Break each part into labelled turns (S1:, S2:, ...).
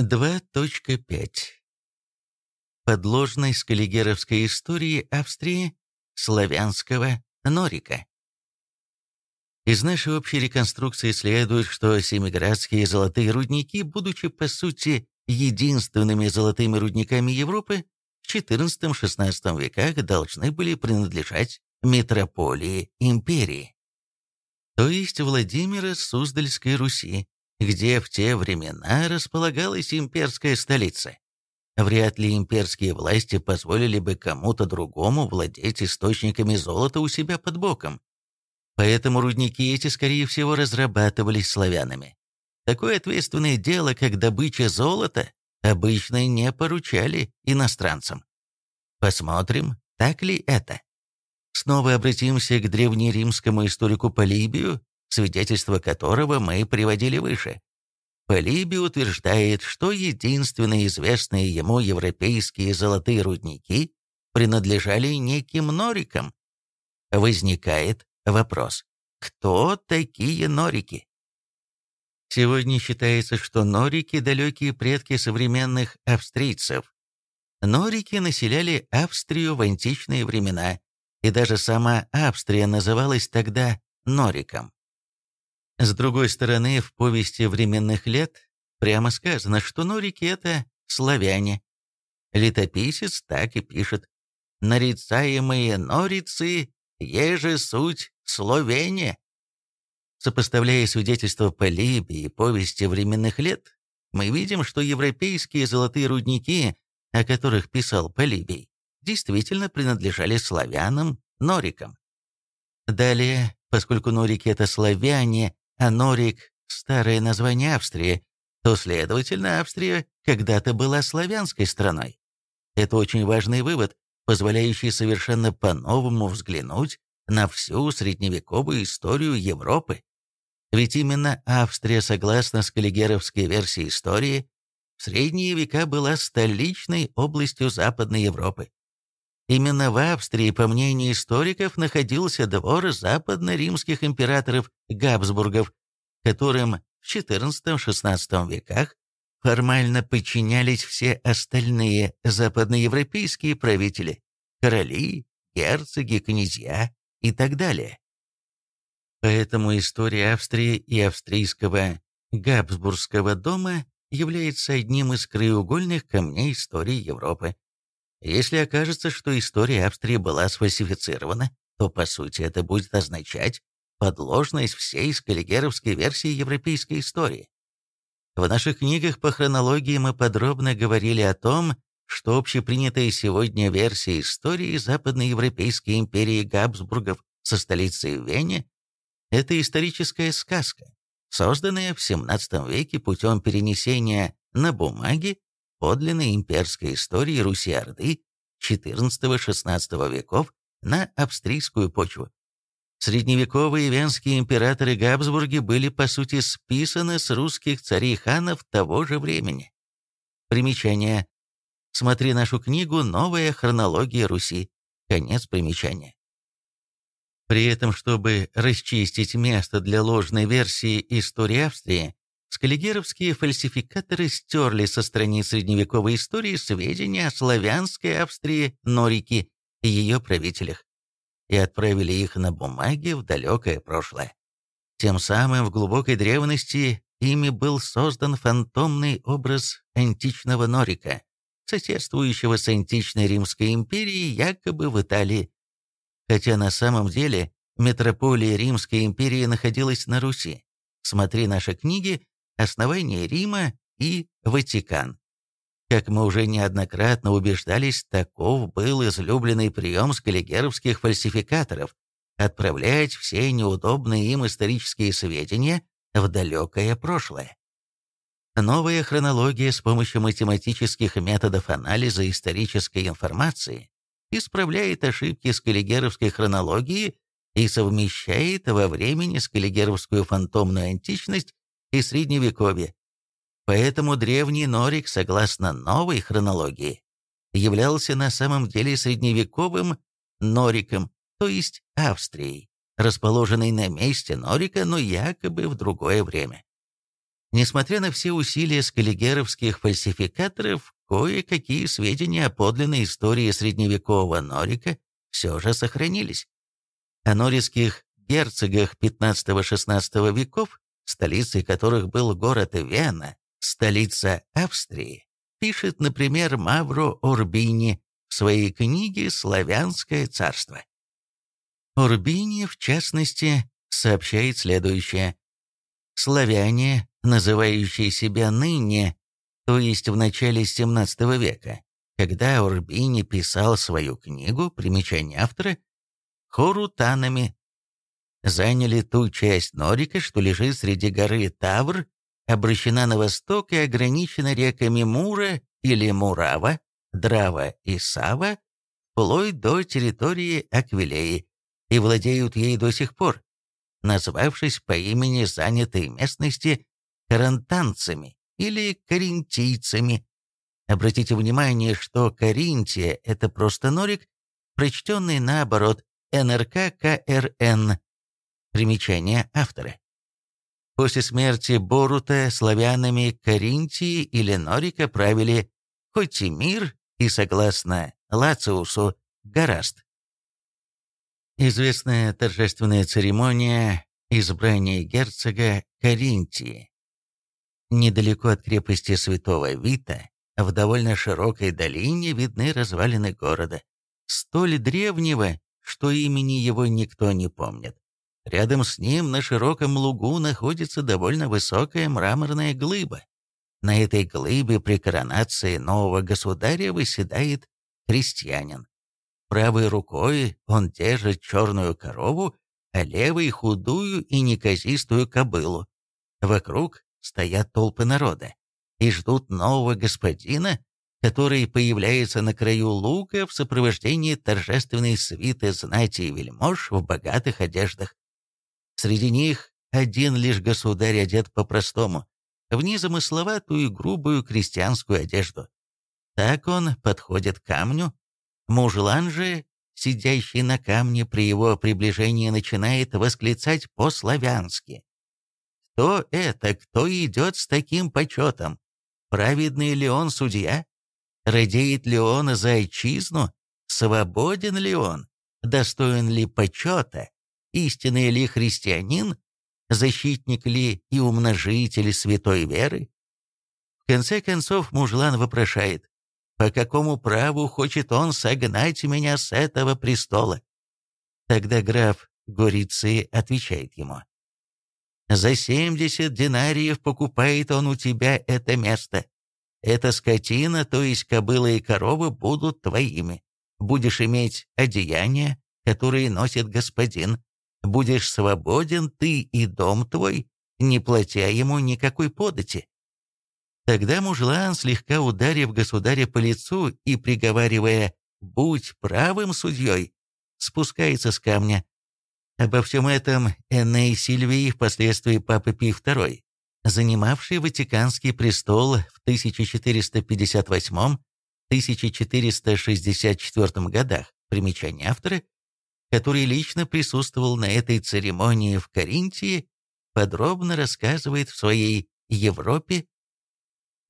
S1: 2.5. Подложной скаллигеровской истории Австрии славянского Норика. Из нашей общей реконструкции следует, что семиградские золотые рудники, будучи по сути единственными золотыми рудниками Европы, в XIV-XVI веках должны были принадлежать метрополии империи, то есть Владимира Суздальской Руси, где в те времена располагалась имперская столица. Вряд ли имперские власти позволили бы кому-то другому владеть источниками золота у себя под боком. Поэтому рудники эти, скорее всего, разрабатывались славянами. Такое ответственное дело, как добыча золота, обычно не поручали иностранцам. Посмотрим, так ли это. Снова обратимся к древнеримскому историку Полибию, свидетельство которого мы приводили выше. Полибий утверждает, что единственные известные ему европейские золотые рудники принадлежали неким норикам. Возникает вопрос, кто такие норики? Сегодня считается, что норики – далекие предки современных австрийцев. Норики населяли Австрию в античные времена, и даже сама Австрия называлась тогда Нориком. С другой стороны, в повести временных лет прямо сказано, что норики — это славяне. Летописец так и пишет. «Нарицаемые норицы, еже суть словения». Сопоставляя свидетельства Полибии и повести временных лет, мы видим, что европейские золотые рудники, о которых писал Полибий, действительно принадлежали славянам, норикам. Далее, поскольку норики — это славяне, а Норик – старое название Австрии, то, следовательно, Австрия когда-то была славянской страной. Это очень важный вывод, позволяющий совершенно по-новому взглянуть на всю средневековую историю Европы. Ведь именно Австрия, согласно скаллигеровской версии истории, в средние века была столичной областью Западной Европы. Именно в Австрии, по мнению историков, находился двор западно-римских императоров Габсбургов, которым в XIV-XVI веках формально подчинялись все остальные западноевропейские правители, короли, герцоги, князья и так далее. Поэтому история Австрии и австрийского Габсбургского дома является одним из краеугольных камней истории Европы. Если окажется, что история Австрии была сфальсифицирована, то, по сути, это будет означать подложность всей скаллигеровской версии европейской истории. В наших книгах по хронологии мы подробно говорили о том, что общепринятая сегодня версия истории Западноевропейской империи Габсбургов со столицей Вене – это историческая сказка, созданная в XVII веке путем перенесения на бумаге подлинной имперской истории Руси-Орды XIV-XVI веков на австрийскую почву. Средневековые венские императоры Габсбурги были по сути списаны с русских царей-ханов того же времени. Примечание. Смотри нашу книгу «Новая хронология Руси». Конец примечания. При этом, чтобы расчистить место для ложной версии истории Австрии, Скаллигеровские фальсификаторы стерли со страниц средневековой истории сведения о славянской Австрии Норике и ее правителях и отправили их на бумаге в далекое прошлое. Тем самым в глубокой древности ими был создан фантомный образ античного Норика, соседствующего с античной Римской империей якобы в Италии. Хотя на самом деле метрополия Римской империи находилась на Руси. Смотри наши книги основание Рима и Ватикан. Как мы уже неоднократно убеждались, таков был излюбленный прием скаллигеровских фальсификаторов – отправлять все неудобные им исторические сведения в далекое прошлое. Новая хронология с помощью математических методов анализа исторической информации исправляет ошибки скаллигеровской хронологии и совмещает во времени скаллигеровскую фантомную античность и Средневековье. Поэтому древний Норик, согласно новой хронологии, являлся на самом деле средневековым Нориком, то есть Австрией, расположенной на месте Норика, но якобы в другое время. Несмотря на все усилия скаллигеровских фальсификаторов, кое-какие сведения о подлинной истории средневекового Норика все же сохранились. О нориских герцогах XV-XVI веков, столицей которых был город Вена, столица Австрии, пишет, например, Мавро Урбини в своей книге «Славянское царство». Урбини, в частности, сообщает следующее. «Славяне, называющие себя ныне, то есть в начале XVII века, когда Урбини писал свою книгу, примечание автора, хорутанами, заняли ту часть Норика, что лежит среди горы Тавр, обращена на восток и ограничена реками Мура или Мурава, Драва и Сава, вплоть до территории Аквилеи, и владеют ей до сих пор, назвавшись по имени занятой местности карантанцами или каринтийцами. Обратите внимание, что Каринтия – это просто норик, прочтенный наоборот НРК КРН. Примечание автора. После смерти Борута славянами Каринтии или Норика правили Хотимир и, согласно Лациусу, Гораст. Известная торжественная церемония избрания герцога Каринтии. Недалеко от крепости Святого Вита, в довольно широкой долине видны развалины города, столь древнего, что имени его никто не помнит. Рядом с ним на широком лугу находится довольно высокая мраморная глыба. На этой глыбе при коронации нового государя выседает крестьянин. Правой рукой он держит черную корову, а левой худую и неказистую кобылу. Вокруг стоят толпы народа и ждут нового господина, который появляется на краю луга в сопровождении торжественной свиты знати и вельмож в богатых одеждах. Среди них один лишь государь одет по-простому, в незамысловатую и грубую крестьянскую одежду. Так он подходит к камню, Мужлан же, сидящий на камне при его приближении, начинает восклицать по-славянски. «Кто это? Кто идет с таким почетом? Праведный ли он судья? Радеет ли он за отчизну? Свободен ли он? Достоин ли почета? Истинный ли христианин? Защитник ли и умножитель святой веры?» В конце концов мужлан вопрошает, по какому праву хочет он согнать меня с этого престола? Тогда граф Горицы отвечает ему. За семьдесят динариев покупает он у тебя это место. Эта скотина, то есть кобыла и корова, будут твоими. Будешь иметь одеяния, которые носит господин. Будешь свободен ты и дом твой, не платя ему никакой подати. Тогда мужлан, слегка ударив государя по лицу и приговаривая «Будь правым судьей», спускается с камня. Обо всем этом Эней Сильвий, впоследствии Папа Пий II, занимавший Ватиканский престол в 1458-1464 годах, примечание автора, который лично присутствовал на этой церемонии в Каринтии, подробно рассказывает в своей «Европе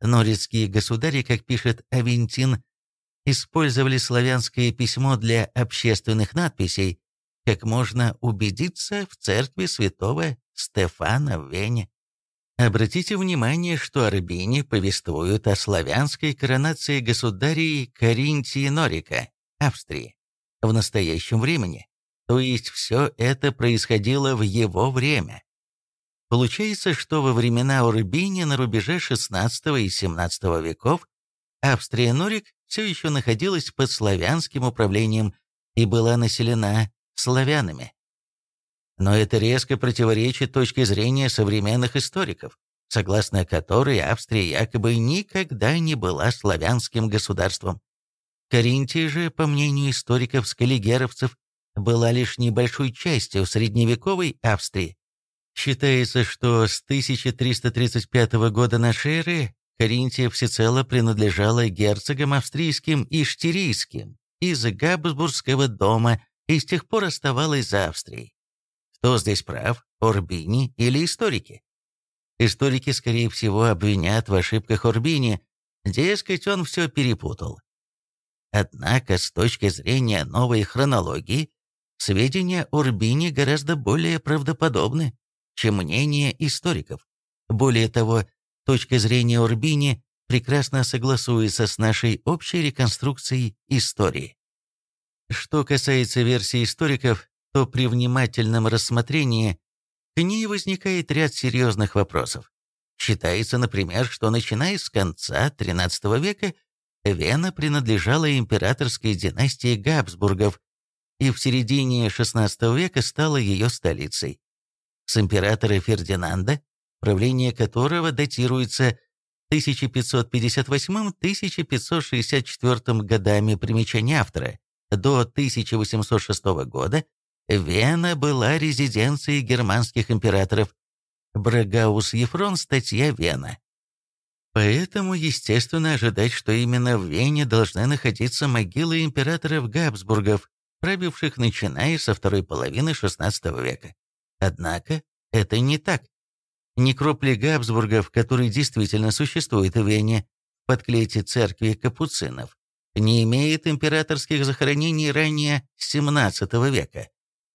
S1: Норицкие государи, как пишет Авентин, использовали славянское письмо для общественных надписей, как можно убедиться в церкви святого Стефана в Вене. Обратите внимание, что Арбини повествуют о славянской коронации государей Каринтии Норика, Австрии, в настоящем времени. То есть все это происходило в его время. Получается, что во времена Урбини на рубеже XVI и XVII веков Австрия-Норик все еще находилась под славянским управлением и была населена славянами. Но это резко противоречит точке зрения современных историков, согласно которой Австрия якобы никогда не была славянским государством. Каринтия же, по мнению историков-скаллигеровцев, была лишь небольшой частью средневековой Австрии. Считается, что с 1335 года нашей эры Каринтия всецело принадлежала герцогам австрийским и штирийским из Габсбургского дома и с тех пор оставалась за Австрией. Кто здесь прав, Орбини или историки? Историки, скорее всего, обвинят в ошибках Урбини, дескать, он все перепутал. Однако, с точки зрения новой хронологии, сведения Урбини гораздо более правдоподобны, чем мнение историков. Более того, точка зрения Урбини прекрасно согласуется с нашей общей реконструкцией истории. Что касается версии историков, то при внимательном рассмотрении к ней возникает ряд серьезных вопросов. Считается, например, что начиная с конца XIII века Вена принадлежала императорской династии Габсбургов и в середине XVI века стала ее столицей. С императора Фердинанда, правление которого датируется 1558-1564 годами примечания автора, до 1806 года Вена была резиденцией германских императоров. Брагаус Ефрон, статья Вена. Поэтому, естественно, ожидать, что именно в Вене должны находиться могилы императоров Габсбургов, правивших начиная со второй половины XVI века. Однако это не так. Некрополь Габсбургов, который действительно существует в Вене, в подклете церкви капуцинов, не имеет императорских захоронений ранее XVII века.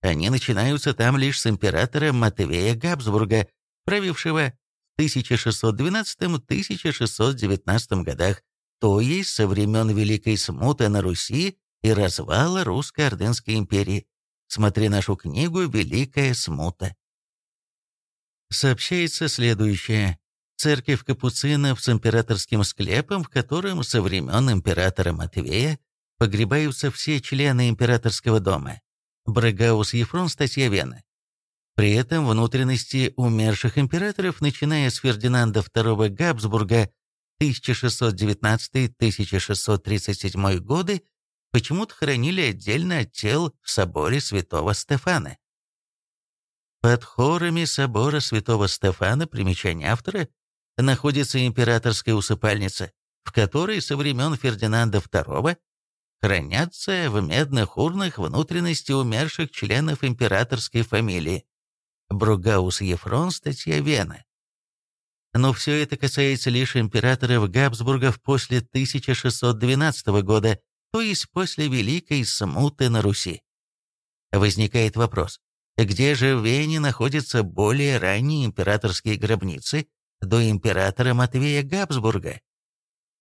S1: Они начинаются там лишь с императора Матвея Габсбурга, правившего 1612-1619 годах, то есть со времен Великой Смуты на Руси и развала Русско-Ордынской империи. Смотри нашу книгу «Великая Смута». Сообщается следующее. Церковь капуцинов с императорским склепом, в котором со времен императора Матвея погребаются все члены императорского дома. Брагаус Ефрон, статья Вена. При этом внутренности умерших императоров, начиная с Фердинанда II Габсбурга 1619-1637 годы, почему-то хранили отдельно от тел в соборе святого Стефана. Под хорами собора святого Стефана, примечание автора, находится императорская усыпальница, в которой со времен Фердинанда II хранятся в медных урнах внутренности умерших членов императорской фамилии. Бругаус Ефрон, статья Вена. Но все это касается лишь императоров Габсбургов после 1612 года, то есть после Великой Смуты на Руси. Возникает вопрос, где же в Вене находятся более ранние императорские гробницы до императора Матвея Габсбурга?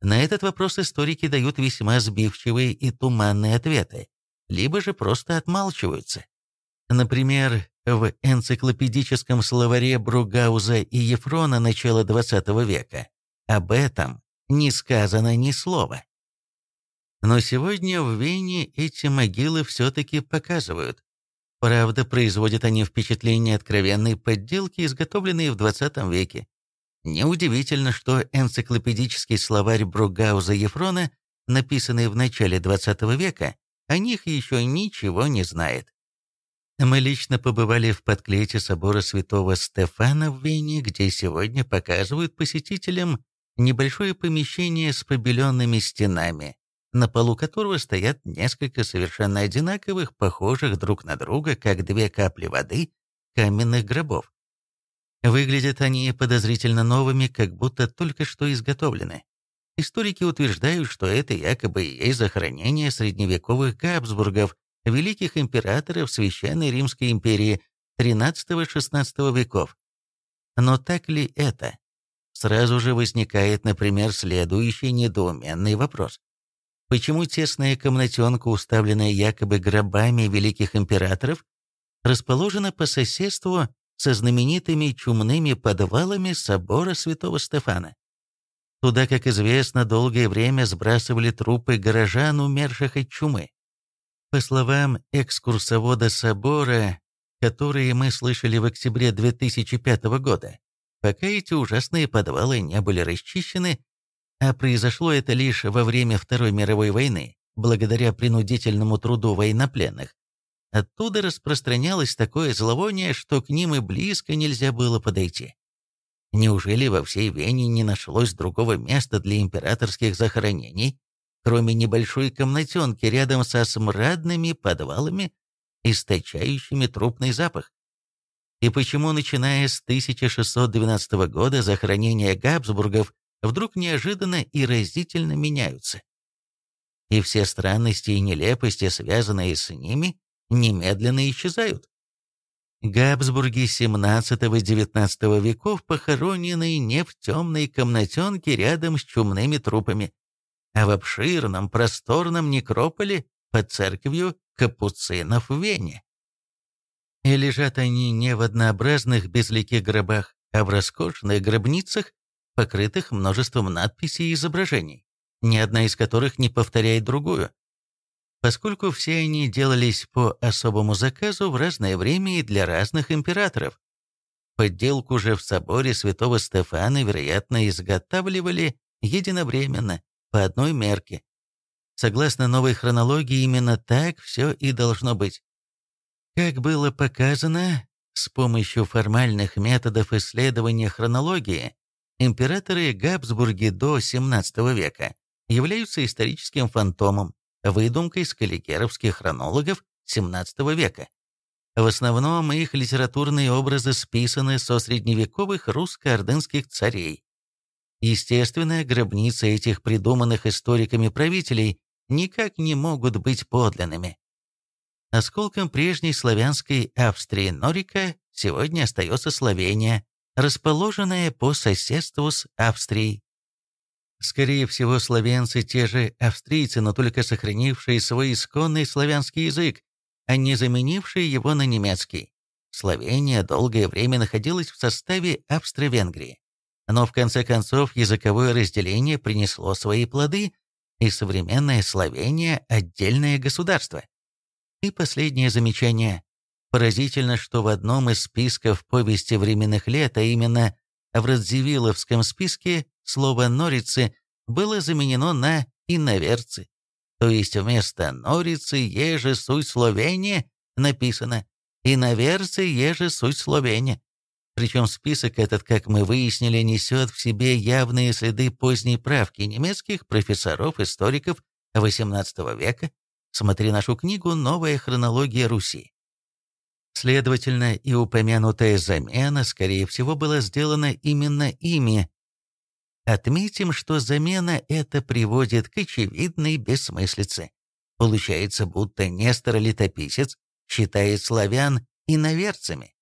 S1: На этот вопрос историки дают весьма сбивчивые и туманные ответы, либо же просто отмалчиваются. Например, в энциклопедическом словаре Бругауза и Ефрона начала XX века об этом не сказано ни слова. Но сегодня в Вене эти могилы все-таки показывают. Правда, производят они впечатление откровенной подделки, изготовленной в XX веке. Неудивительно, что энциклопедический словарь Бругауза Ефрона, написанный в начале XX века, о них еще ничего не знает. Мы лично побывали в подклете собора святого Стефана в Вене, где сегодня показывают посетителям небольшое помещение с побеленными стенами, на полу которого стоят несколько совершенно одинаковых, похожих друг на друга, как две капли воды, каменных гробов. Выглядят они подозрительно новыми, как будто только что изготовлены. Историки утверждают, что это якобы и есть захоронение средневековых Габсбургов, великих императоров Священной Римской империи XIII-XVI веков. Но так ли это? Сразу же возникает, например, следующий недоуменный вопрос. Почему тесная комнатенка, уставленная якобы гробами великих императоров, расположена по соседству со знаменитыми чумными подвалами собора святого Стефана? Туда, как известно, долгое время сбрасывали трупы горожан, умерших от чумы. По словам экскурсовода собора, которые мы слышали в октябре 2005 года, пока эти ужасные подвалы не были расчищены, а произошло это лишь во время Второй мировой войны, благодаря принудительному труду военнопленных, оттуда распространялось такое зловоние, что к ним и близко нельзя было подойти. Неужели во всей Вене не нашлось другого места для императорских захоронений, кроме небольшой комнатенки рядом со смрадными подвалами, источающими трупный запах. И почему, начиная с 1612 года, захоронения Габсбургов вдруг неожиданно и разительно меняются? И все странности и нелепости, связанные с ними, немедленно исчезают. Габсбурги XVII-XIX веков похоронены не в темной комнатенке рядом с чумными трупами, а в обширном просторном некрополе под церковью капуцинов в Вене. И лежат они не в однообразных безликих гробах, а в роскошных гробницах, покрытых множеством надписей и изображений, ни одна из которых не повторяет другую поскольку все они делались по особому заказу в разное время и для разных императоров. Подделку же в соборе святого Стефана, вероятно, изготавливали единовременно, по одной мерке. Согласно новой хронологии, именно так все и должно быть. Как было показано, с помощью формальных методов исследования хронологии, императоры Габсбурги до XVII века являются историческим фантомом, выдумкой скаллигеровских хронологов XVII века. В основном их литературные образы списаны со средневековых русско-ордынских царей. Естественно, гробницы этих придуманных историками правителей никак не могут быть подлинными. Осколком прежней славянской Австрии Норика сегодня остается Словения, расположенная по соседству с Австрией. Скорее всего, славянцы те же австрийцы, но только сохранившие свой исконный славянский язык, а не заменившие его на немецкий. Словения долгое время находилась в составе Австро-Венгрии. Но в конце концов языковое разделение принесло свои плоды, и современная Словения – отдельное государство. И последнее замечание. Поразительно, что в одном из списков повести временных лет, а именно в Радзивилловском списке, слово «норицы» было заменено на «иноверцы». То есть вместо «норицы» «еже суть Словения» написано «иноверцы еже суть Словения». Причем список этот, как мы выяснили, несет в себе явные следы поздней правки немецких профессоров-историков XVIII века. Смотри нашу книгу «Новая хронология Руси». Следовательно, и упомянутая замена, скорее всего, была сделана именно ими. Отметим, что замена эта приводит к очевидной бессмыслице. Получается, будто Нестор-летописец считает славян иноверцами.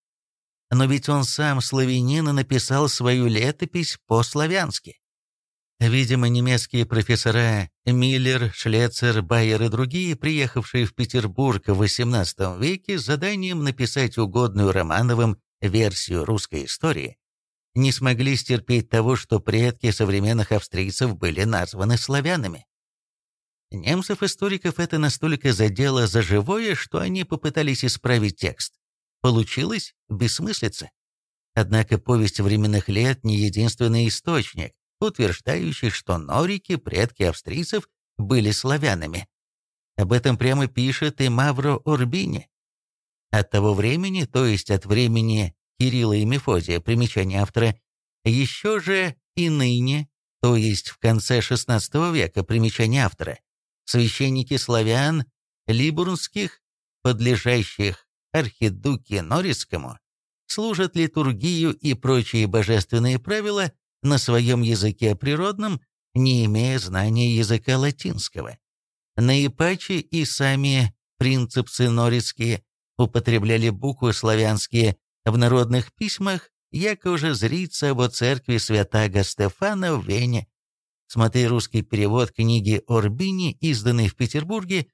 S1: Но ведь он сам славянин и написал свою летопись по-славянски. Видимо, немецкие профессора Миллер, Шлецер, Байер и другие, приехавшие в Петербург в XVIII веке с заданием написать угодную Романовым версию русской истории, не смогли стерпеть того, что предки современных австрийцев были названы славянами. Немцев-историков это настолько задело за живое, что они попытались исправить текст. Получилось бессмыслица. Однако повесть временных лет не единственный источник, утверждающий, что норики, предки австрийцев, были славянами. Об этом прямо пишет и Мавро Урбини. От того времени, то есть от времени Кирилла и Мефодия, примечание автора, еще же и ныне, то есть в конце XVI века, примечание автора, священники славян, либурнских, подлежащих архидуке Норицкому, служат литургию и прочие божественные правила на своем языке природном, не имея знания языка латинского. Наипаче и сами принципцы норицкие употребляли буквы славянские в народных письмах, яко уже зрится во церкви святаго Стефана в Вене. Смотри русский перевод книги Орбини, изданный в Петербурге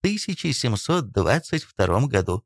S1: в 1722 году.